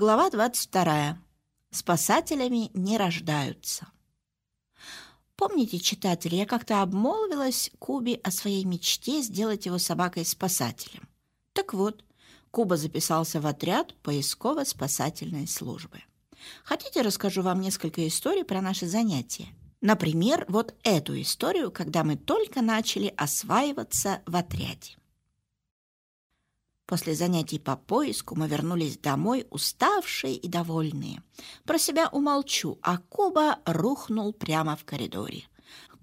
Глава 22. Спасателями не рождаются. Помните, читатели, я как-то обмолвилась Кубе о своей мечте сделать его собакой-спасателем. Так вот, Куба записался в отряд поисково-спасательной службы. Хотите, расскажу вам несколько историй про наши занятия? Например, вот эту историю, когда мы только начали осваиваться в отряде. После занятий по поиску мы вернулись домой уставшие и довольные. Про себя умолчу, а Куба рухнул прямо в коридоре.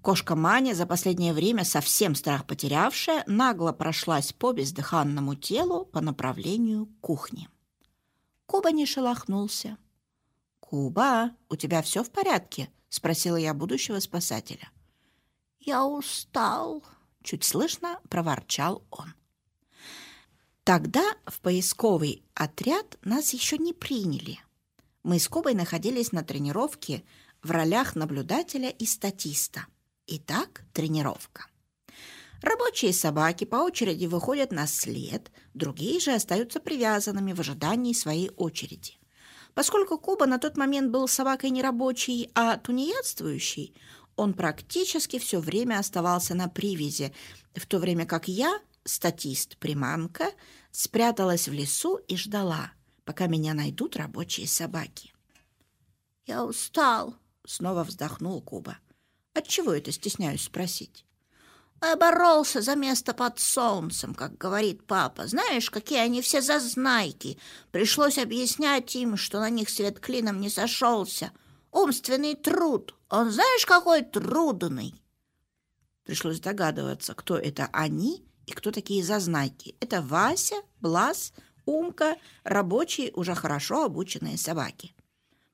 Кошка Маня, за последнее время совсем страх потерявшая, нагло прошлась по бездыханному телу по направлению к кухне. Куба не шелохнулся. «Куба, у тебя все в порядке?» — спросила я будущего спасателя. «Я устал», — чуть слышно проворчал он. Тогда в поисковый отряд нас еще не приняли. Мы с Кубой находились на тренировке в ролях наблюдателя и статиста. Итак, тренировка. Рабочие собаки по очереди выходят на след, другие же остаются привязанными в ожидании своей очереди. Поскольку Куба на тот момент был собакой не рабочей, а тунеядствующей, он практически все время оставался на привязи, в то время как я статист-приманка, спряталась в лесу и ждала, пока меня найдут рабочие собаки. «Я устал», — снова вздохнул Куба. «Отчего это стесняюсь спросить?» Я боролся за место под солнцем, как говорит папа. Знаешь, какие они все зазнайки. Пришлось объяснять им, что на них свет клином не сошелся. Умственный труд. Он знаешь, какой трудный. Пришлось догадываться, кто это они и кто такие зазнайки? Это Вася, Блас, Умка, рабочие, уже хорошо обученные собаки.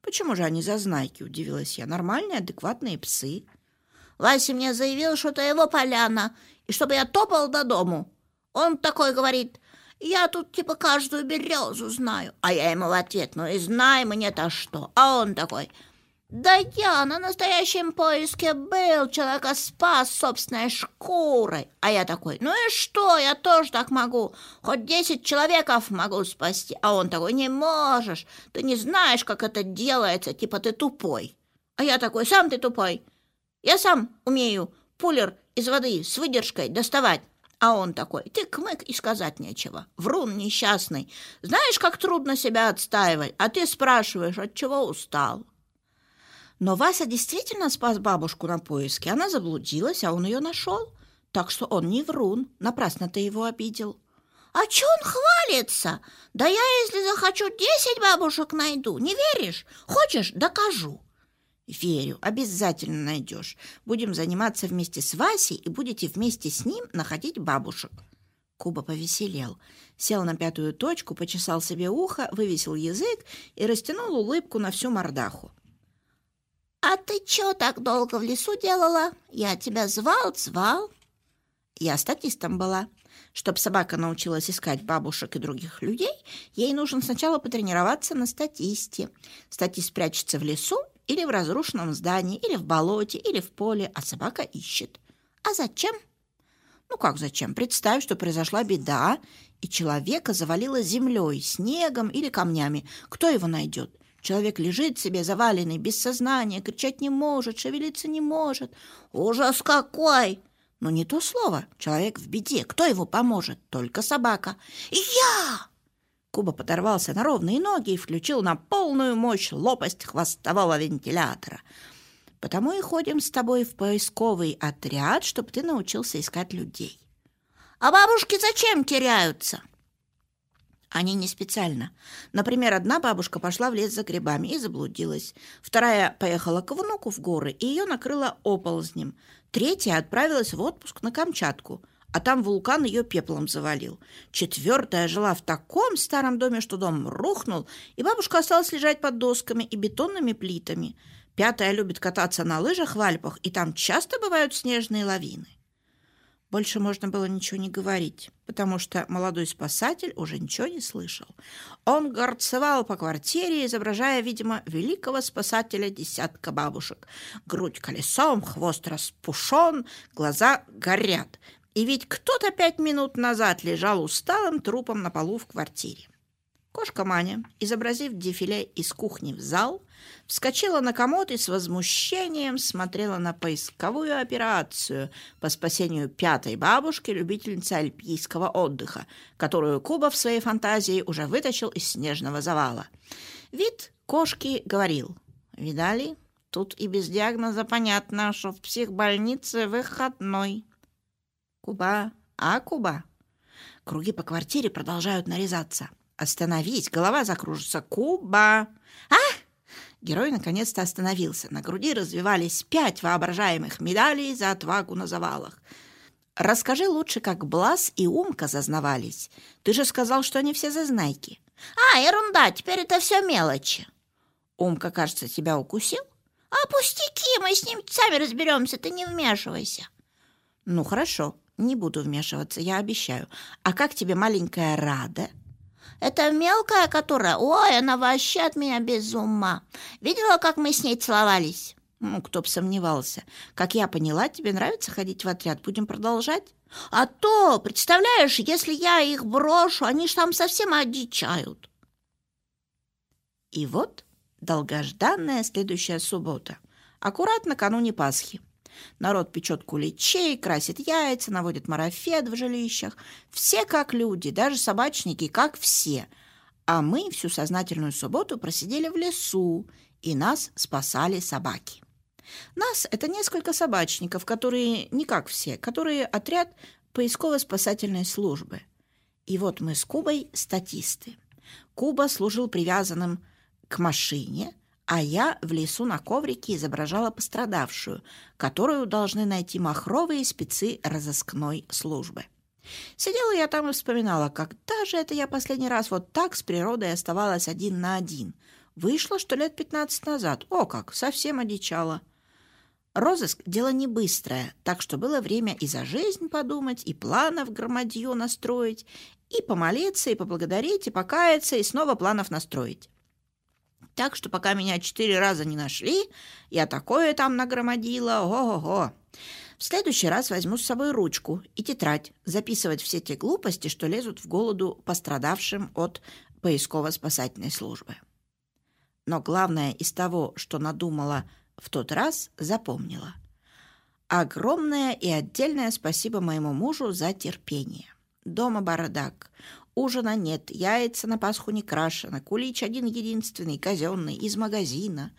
Почему же они зазнайки, удивилась я. Нормальные, адекватные псы. Вася мне заявил, что это его поляна, и чтобы я топал до дому. Он такой говорит, я тут типа каждую березу знаю. А я ему в ответ, ну и знай мне-то что. А он такой, да я на настоящем поиске был, человека спас собственной шкурой. А я такой, ну и что, я тоже так могу. Хоть десять человеков могу спасти. А он такой, не можешь, ты не знаешь, как это делается, типа ты тупой. А я такой, сам ты тупой. Я сам умею пулер из воды с выдержкой доставать. А он такой, ты кмык и сказать нечего. Врун несчастный. Знаешь, как трудно себя отстаивать, а ты спрашиваешь, от чего устал. Но Вася действительно спас бабушку на поиске. Она заблудилась, а он ее нашел. Так что он не врун. Напрасно ты его обидел. А че он хвалится? Да я, если захочу, десять бабушек найду. Не веришь? Хочешь, докажу. Верю, обязательно найдешь. Будем заниматься вместе с Васей и будете вместе с ним находить бабушек. Куба повеселел, сел на пятую точку, почесал себе ухо, вывесил язык и растянул улыбку на всю мордаху. «А ты чё так долго в лесу делала? Я тебя звал, звал». Я статистом была. Чтоб собака научилась искать бабушек и других людей, ей нужно сначала потренироваться на статисте. Статист прячется в лесу или в разрушенном здании, или в болоте, или в поле, а собака ищет. А зачем? Ну как зачем? Представь, что произошла беда, и человека завалило землей, снегом или камнями. Кто его найдет? Человек лежит себе заваленный, без сознания, кричать не может, шевелиться не может. Ужас какой! Но не то слово. Человек в беде. Кто его поможет? Только собака. Я! Куба подорвался на ровные ноги и включил на полную мощь лопасть хвостового вентилятора. Потому и ходим с тобой в поисковый отряд, чтобы ты научился искать людей. А бабушки зачем теряются? Они не специально. Например, одна бабушка пошла в лес за грибами и заблудилась. Вторая поехала к внуку в горы, и ее накрыло оползнем. Третья отправилась в отпуск на Камчатку, а там вулкан ее пеплом завалил. Четвертая жила в таком старом доме, что дом рухнул, и бабушка осталась лежать под досками и бетонными плитами. Пятая любит кататься на лыжах в Альпах, и там часто бывают снежные лавины. Больше можно было ничего не говорить, потому что молодой спасатель уже ничего не слышал. Он горцевал по квартире, изображая, видимо, великого спасателя десятка бабушек. Грудь колесом, хвост распушен, глаза горят. И ведь кто-то пять минут назад лежал усталым трупом на полу в квартире. Кошка Маня, изобразив дефиле из кухни в зал, вскочила на комод и с возмущением смотрела на поисковую операцию по спасению пятой бабушки, любительницы альпийского отдыха, которую Куба в своей фантазии уже вытащил из снежного завала. Вид кошки говорил, «Видали? Тут и без диагноза понятно, что в психбольнице выходной». «Куба, а Куба?» Круги по квартире продолжают нарезаться – Остановись, голова закружится. Куба! А? Герой наконец-то остановился. На груди развивались пять воображаемых медалей за отвагу на завалах. Расскажи лучше, как Блас и Умка зазнавались. Ты же сказал, что они все зазнайки. А, ерунда, теперь это все мелочи. Умка, кажется, тебя укусил? А пустяки, мы с ним сами разберемся, ты не вмешивайся. Ну, хорошо, не буду вмешиваться, я обещаю. А как тебе маленькая Рада? Это мелкая, которая... Ой, она вообще от меня без ума. Видела, как мы с ней целовались? Ну, кто б сомневался. Как я поняла, тебе нравится ходить в отряд. Будем продолжать? А то, представляешь, если я их брошу, они ж там совсем одичают. И вот долгожданная следующая суббота. Аккурат накануне Пасхи. Народ печет куличей, красит яйца, наводит марафет в жилищах. Все как люди, даже собачники, как все. А мы всю сознательную субботу просидели в лесу, и нас спасали собаки. Нас — это несколько собачников, которые не как все, которые отряд поисково-спасательной службы. И вот мы с Кубой статисты. Куба служил привязанным к машине — а я в лесу на коврике изображала пострадавшую, которую должны найти махровые спецы разыскной службы. Сидела я там и вспоминала, когда же это я последний раз вот так с природой оставалась один на один. Вышло, что лет пятнадцать назад. О как, совсем одичала. Розыск – дело не быстрое, так что было время и за жизнь подумать, и планов громадье настроить, и помолиться, и поблагодарить, и покаяться, и снова планов настроить. Так что пока меня четыре раза не нашли, я такое там нагромодила, ого-го. В следующий раз возьму с собой ручку и тетрадь, записывать все те глупости, что лезут в голоду пострадавшим от поисково-спасательной службы. Но главное из того, что надумала в тот раз, запомнила. Огромное и отдельное спасибо моему мужу за терпение. Дома бардак. Ужина нет, яйца на Пасху не крашены, кулич один-единственный, казенный, из магазина.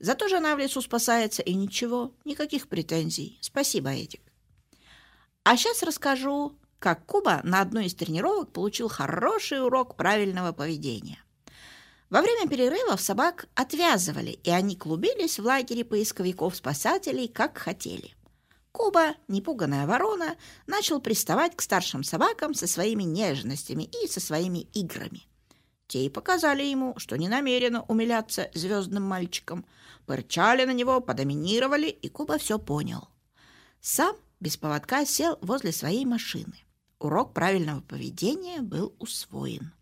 Зато жена в лесу спасается, и ничего, никаких претензий. Спасибо, Эдик. А сейчас расскажу, как Куба на одной из тренировок получил хороший урок правильного поведения. Во время перерывов собак отвязывали, и они клубились в лагере поисковиков-спасателей, как хотели. Куба, непуганная ворона, начал приставать к старшим собакам со своими нежностями и со своими играми. Те и показали ему, что не намерены умиляться звездным мальчиком. Порычали на него, подоминировали, и Куба все понял. Сам без поводка сел возле своей машины. Урок правильного поведения был усвоен.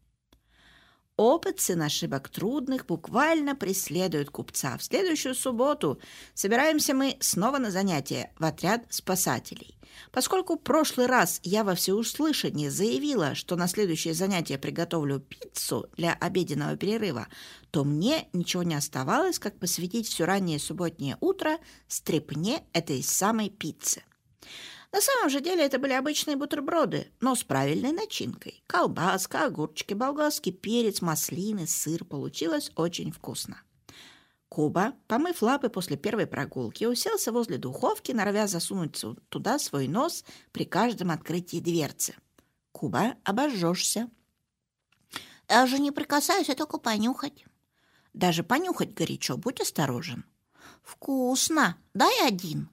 Опыт сын ошибок трудных буквально преследует купца. В следующую субботу собираемся мы снова на занятия в отряд спасателей. Поскольку в прошлый раз я во всеуслышание заявила, что на следующее занятие приготовлю пиццу для обеденного перерыва, то мне ничего не оставалось, как посвятить все раннее субботнее утро стрепне этой самой пиццы. На самом же деле это были обычные бутерброды, но с правильной начинкой. Колбаска, огурчики, болгарский перец, маслины, сыр. Получилось очень вкусно. Куба, помыв лапы после первой прогулки, уселся возле духовки, норовя засунуть туда свой нос при каждом открытии дверцы. «Куба, обожжешься». «Я же не прикасаюсь, а только понюхать». «Даже понюхать горячо, будь осторожен». «Вкусно. Дай один».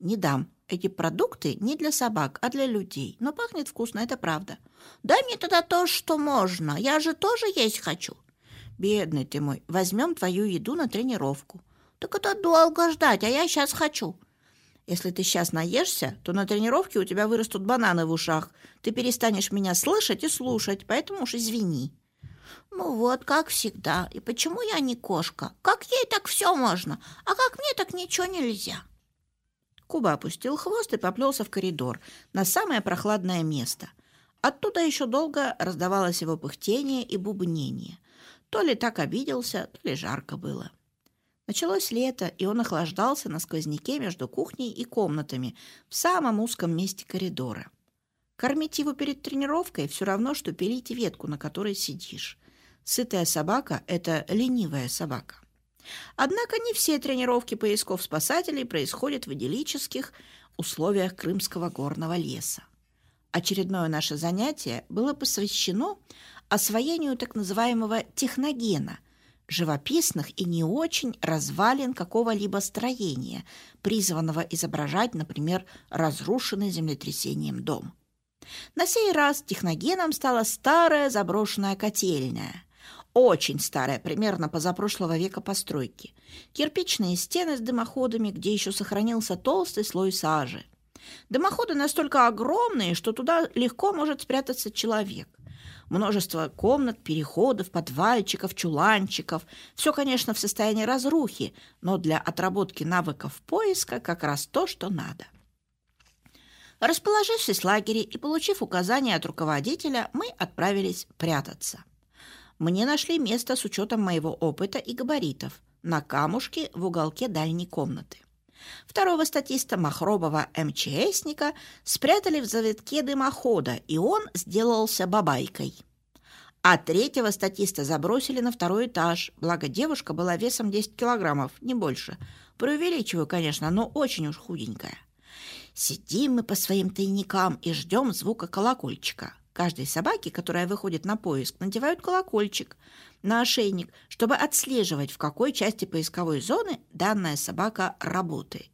«Не дам. Эти продукты не для собак, а для людей. Но пахнет вкусно, это правда. Дай мне тогда то, что можно. Я же тоже есть хочу. Бедный ты мой, возьмем твою еду на тренировку. Так это долго ждать, а я сейчас хочу. Если ты сейчас наешься, то на тренировке у тебя вырастут бананы в ушах. Ты перестанешь меня слышать и слушать, поэтому уж извини. Ну вот, как всегда. И почему я не кошка? Как ей так все можно, а как мне так ничего нельзя? Куба опустил хвост и поплелся в коридор, на самое прохладное место. Оттуда еще долго раздавалось его пыхтение и бубнение. То ли так обиделся, то ли жарко было. Началось лето, и он охлаждался на сквозняке между кухней и комнатами в самом узком месте коридора. Кормить его перед тренировкой все равно, что пилить ветку, на которой сидишь. Сытая собака – это ленивая собака. Однако не все тренировки поисков-спасателей происходят в идиллических условиях Крымского горного леса. Очередное наше занятие было посвящено освоению так называемого техногена – живописных и не очень развалин какого-либо строения, призванного изображать, например, разрушенный землетрясением дом. На сей раз техногеном стала старая заброшенная котельная. Очень старая, примерно позапрошлого века постройки. Кирпичные стены с дымоходами, где еще сохранился толстый слой сажи. Дымоходы настолько огромные, что туда легко может спрятаться человек. Множество комнат, переходов, подвальчиков, чуланчиков. Все, конечно, в состоянии разрухи, но для отработки навыков поиска как раз то, что надо. Расположившись в лагере и получив указания от руководителя, мы отправились прятаться. Мне нашли место с учетом моего опыта и габаритов на камушке в уголке дальней комнаты. Второго статиста Махробова МЧСника спрятали в завитке дымохода, и он сделался бабайкой. А третьего статиста забросили на второй этаж, благо девушка была весом 10 килограммов, не больше. Преувеличиваю, конечно, но очень уж худенькая. Сидим мы по своим тайникам и ждем звука колокольчика. Каждой собаке, которая выходит на поиск, надевают колокольчик на ошейник, чтобы отслеживать, в какой части поисковой зоны данная собака работает.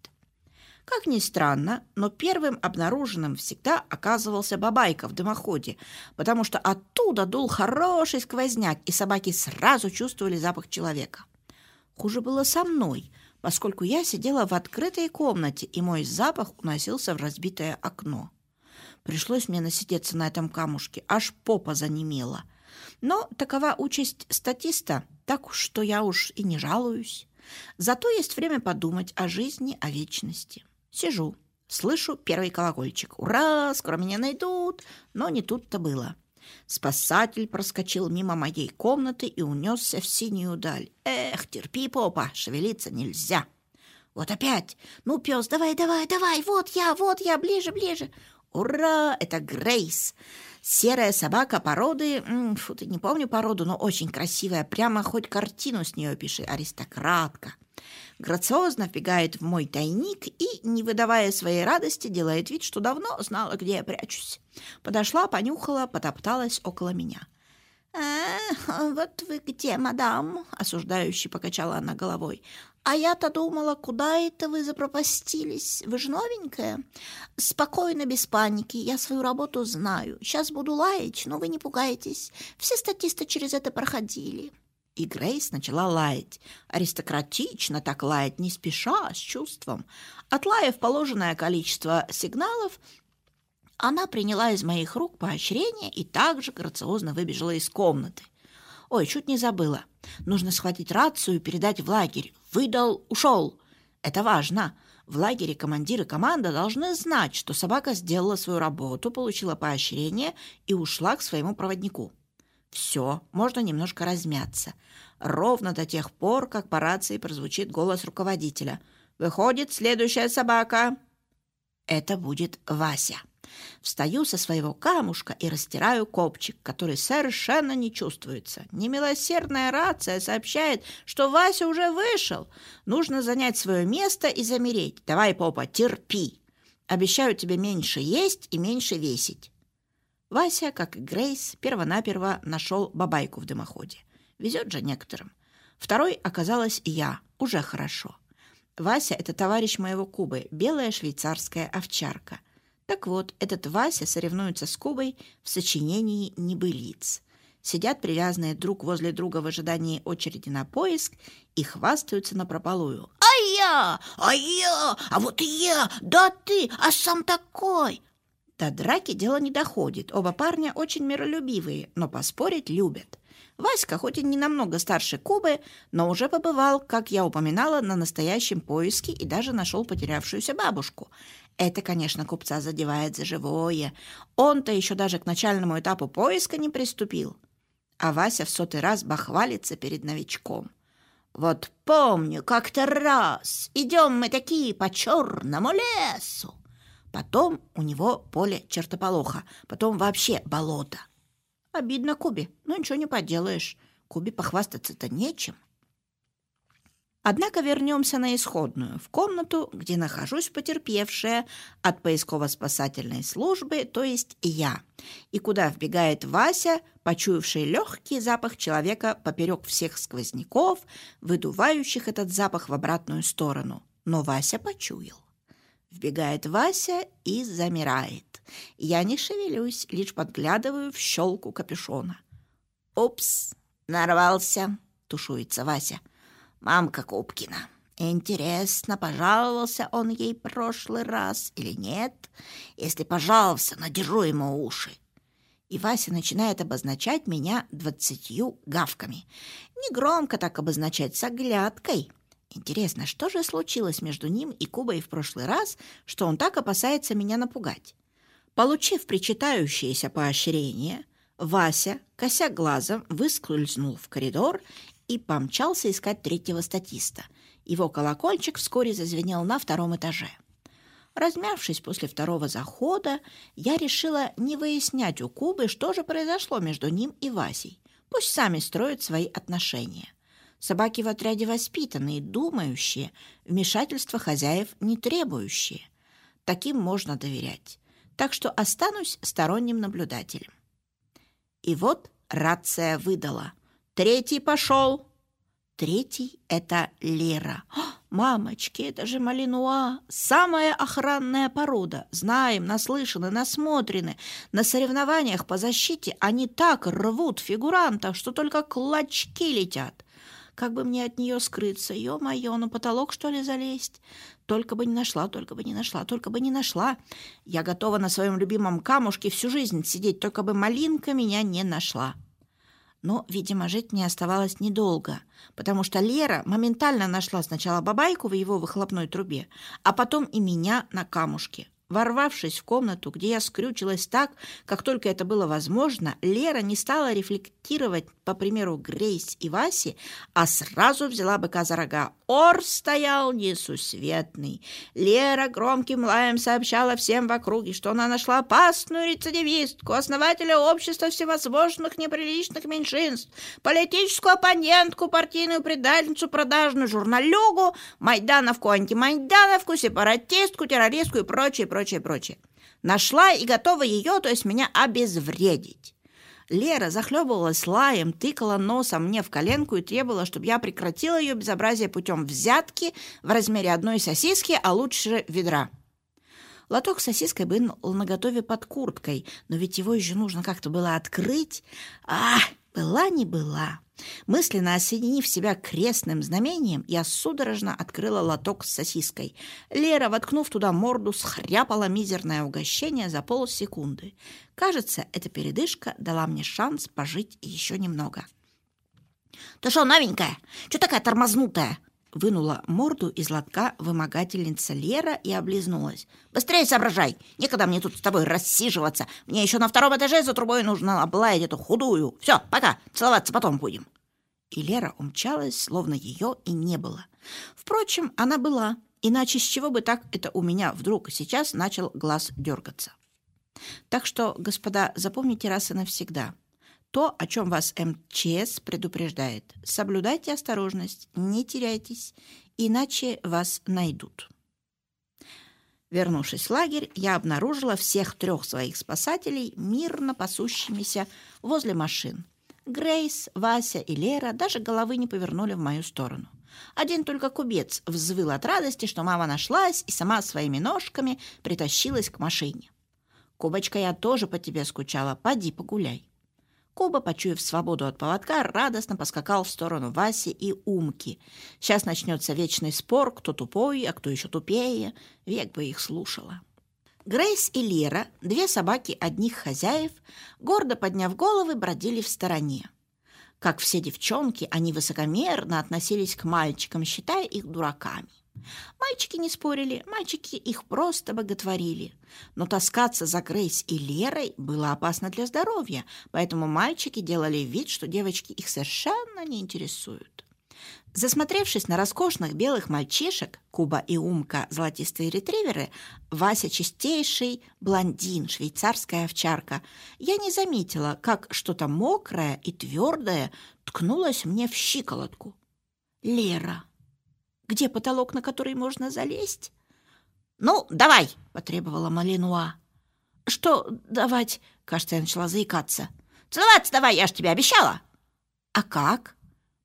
Как ни странно, но первым обнаруженным всегда оказывался бабайка в дымоходе, потому что оттуда дул хороший сквозняк, и собаки сразу чувствовали запах человека. Хуже было со мной, поскольку я сидела в открытой комнате, и мой запах уносился в разбитое окно. Пришлось мне насидеться на этом камушке, аж попа занемела. Но такова участь статиста, так что я уж и не жалуюсь. Зато есть время подумать о жизни, о вечности. Сижу, слышу первый колокольчик. Ура, скоро меня найдут. Но не тут-то было. Спасатель проскочил мимо моей комнаты и унесся в синюю даль. Эх, терпи, попа, шевелиться нельзя. Вот опять. Ну, пес, давай, давай, давай, вот я, вот я, ближе, ближе. Ура! Это Грейс! Серая собака породы... Фу, ты не помню породу, но очень красивая. Прямо хоть картину с нее пиши. Аристократка. Грациозно вбегает в мой тайник и, не выдавая своей радости, делает вид, что давно знала, где я прячусь. Подошла, понюхала, потопталась около меня. «А, вот вы где, мадам?» — осуждающе покачала она головой. А я-то думала, куда это вы запропастились? Вы же новенькая. Спокойно, без паники. Я свою работу знаю. Сейчас буду лаять, но вы не пугайтесь. Все статисты через это проходили. И Грейс начала лаять. Аристократично так лаять, не спеша, с чувством. Отлаяв положенное количество сигналов, она приняла из моих рук поощрение и также грациозно выбежала из комнаты. Ой, чуть не забыла. Нужно схватить рацию и передать в лагерь. Выдал, ушел. Это важно. В лагере командир и команда должны знать, что собака сделала свою работу, получила поощрение и ушла к своему проводнику. Все, можно немножко размяться. Ровно до тех пор, как по рации прозвучит голос руководителя. «Выходит следующая собака». Это будет Вася. Встаю со своего камушка и растираю копчик, который совершенно не чувствуется. Немилосердная рация сообщает, что Вася уже вышел. Нужно занять свое место и замереть. Давай, попа, терпи. Обещаю тебе меньше есть и меньше весить. Вася, как и Грейс, первонаперво нашел бабайку в дымоходе. Везет же некоторым. Второй оказалась я. Уже хорошо. Вася — это товарищ моего Кубы, белая швейцарская овчарка. Так вот, этот Вася соревнуется с Кубой в сочинении «Небылиц». Сидят привязанные друг возле друга в ожидании очереди на поиск и хвастаются на прополую. «А я! А я! А вот я! Да ты! А сам такой!» До драки дело не доходит. Оба парня очень миролюбивые, но поспорить любят. Васька, хоть и не намного старше Кубы, но уже побывал, как я упоминала, на настоящем поиске и даже нашел потерявшуюся бабушку. Это, конечно, купца задевает за живое. Он-то еще даже к начальному этапу поиска не приступил. А Вася в сотый раз бахвалится перед новичком. Вот помню, как-то раз идем мы такие по черному лесу. Потом у него поле чертополоха, потом вообще болото. Обидно Кубе, но ничего не поделаешь. Кубе похвастаться-то нечем. Однако вернемся на исходную, в комнату, где нахожусь потерпевшая от поисково-спасательной службы, то есть я, и куда вбегает Вася, почуявший легкий запах человека поперек всех сквозняков, выдувающих этот запах в обратную сторону. Но Вася почуял. Вбегает Вася и замирает. Я не шевелюсь, лишь подглядываю в щелку капюшона. «Упс, нарвался!» — тушуется Вася. «Мамка Кубкина. Интересно, пожаловался он ей прошлый раз или нет? Если пожаловался, надержу ему уши». И Вася начинает обозначать меня двадцатью гавками. Не громко так обозначать, с оглядкой. Интересно, что же случилось между ним и Кубой в прошлый раз, что он так опасается меня напугать? Получив причитающееся поощрение, Вася, кося глазом, выскользнул в коридор и помчался искать третьего статиста. Его колокольчик вскоре зазвенел на втором этаже. Размявшись после второго захода, я решила не выяснять у Кубы, что же произошло между ним и Васей. Пусть сами строят свои отношения. Собаки в отряде воспитанные, думающие, вмешательства хозяев не требующие. Таким можно доверять. Так что останусь сторонним наблюдателем. И вот рация выдала. Третий пошел. Третий — это Лера. «Мамочки, это же Малинуа! Самая охранная порода! Знаем, наслышаны, насмотрены. На соревнованиях по защите они так рвут фигурантов, что только клочки летят. Как бы мне от нее скрыться? Ё-моё, на потолок, что ли, залезть? Только бы не нашла, только бы не нашла, только бы не нашла. Я готова на своем любимом камушке всю жизнь сидеть, только бы малинка меня не нашла. Но, видимо, жить мне оставалось недолго, потому что Лера моментально нашла сначала бабайку в его выхлопной трубе, а потом и меня на камушке. Ворвавшись в комнату, где я скрючилась так, как только это было возможно, Лера не стала рефлектировать по примеру Грейс и Васи, а сразу взяла быка за рога. Ор стоял несусветный. Лера громким лаем сообщала всем в округе, что она нашла опасную рецидивистку, основателя общества всевозможных неприличных меньшинств, политическую оппонентку, партийную предательницу, продажную журналюгу, майдановку, антимайдановку, сепаратистку, террористку и прочее, прочее, прочее. Нашла и готова ее, то есть меня, обезвредить. Лера захлебывалась лаем, тыкала носом мне в коленку и требовала, чтобы я прекратила ее безобразие путем взятки в размере одной сосиски, а лучше ведра. Лоток с сосиской был наготове под курткой, но ведь его еще нужно как-то было открыть. А, была не была. Мысленно осоединив себя крестным знамением, я судорожно открыла лоток с сосиской. Лера, воткнув туда морду, схряпала мизерное угощение за полсекунды. Кажется, эта передышка дала мне шанс пожить еще немного. «Ты что, новенькая? Что такая тормознутая?» Вынула морду из лотка вымогательница Лера и облизнулась. «Быстрее соображай! Некогда мне тут с тобой рассиживаться! Мне еще на втором этаже за трубой нужно облаять эту худую! Все, пока! Целоваться потом будем!» И Лера умчалась, словно ее и не было. Впрочем, она была, иначе с чего бы так это у меня вдруг сейчас начал глаз дергаться. Так что, господа, запомните раз и навсегда – то, о чем вас МЧС предупреждает. Соблюдайте осторожность, не теряйтесь, иначе вас найдут. Вернувшись в лагерь, я обнаружила всех трех своих спасателей мирно пасущимися возле машин. Грейс, Вася и Лера даже головы не повернули в мою сторону. Один только кубец взвыл от радости, что мама нашлась и сама своими ножками притащилась к машине. «Кубочка, я тоже по тебе скучала. Поди погуляй». Коба, почуяв свободу от поводка, радостно поскакал в сторону Васи и Умки. Сейчас начнется вечный спор, кто тупой, а кто еще тупее. Век бы их слушала. Грейс и Лера, две собаки одних хозяев, гордо подняв головы, бродили в стороне. Как все девчонки, они высокомерно относились к мальчикам, считая их дураками. Мальчики не спорили, мальчики их просто боготворили. Но таскаться за Грейс и Лерой было опасно для здоровья, поэтому мальчики делали вид, что девочки их совершенно не интересуют. Засмотревшись на роскошных белых мальчишек, Куба и Умка – золотистые ретриверы, Вася – чистейший блондин, швейцарская овчарка, я не заметила, как что-то мокрое и твердое ткнулось мне в щиколотку. Лера. Где потолок, на который можно залезть? «Ну, давай!» – потребовала Малинуа. «Что давать?» – кажется, я начала заикаться. «Целоваться давай, я ж тебе обещала!» «А как?»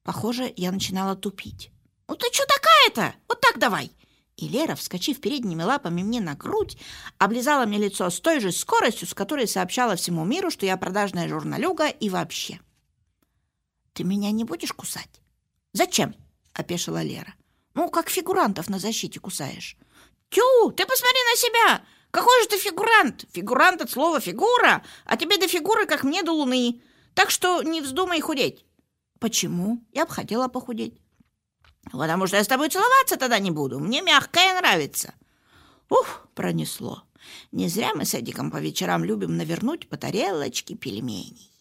Похоже, я начинала тупить. «Ну ты что такая-то? Вот так давай!» И Лера, вскочив передними лапами мне на грудь, облизала мне лицо с той же скоростью, с которой сообщала всему миру, что я продажная журналюга и вообще. «Ты меня не будешь кусать?» «Зачем?» — опешила Лера. «Ну, как фигурантов на защите кусаешь». «Тю, ты посмотри на себя! Какой же ты фигурант? Фигурант от слова «фигура», а тебе до фигуры, как мне до луны. Так что не вздумай худеть». Почему? Я бы хотела похудеть. Потому что я с тобой целоваться тогда не буду. Мне мягкое нравится. Ух, пронесло. Не зря мы с Эдиком по вечерам любим навернуть по тарелочке пельменей.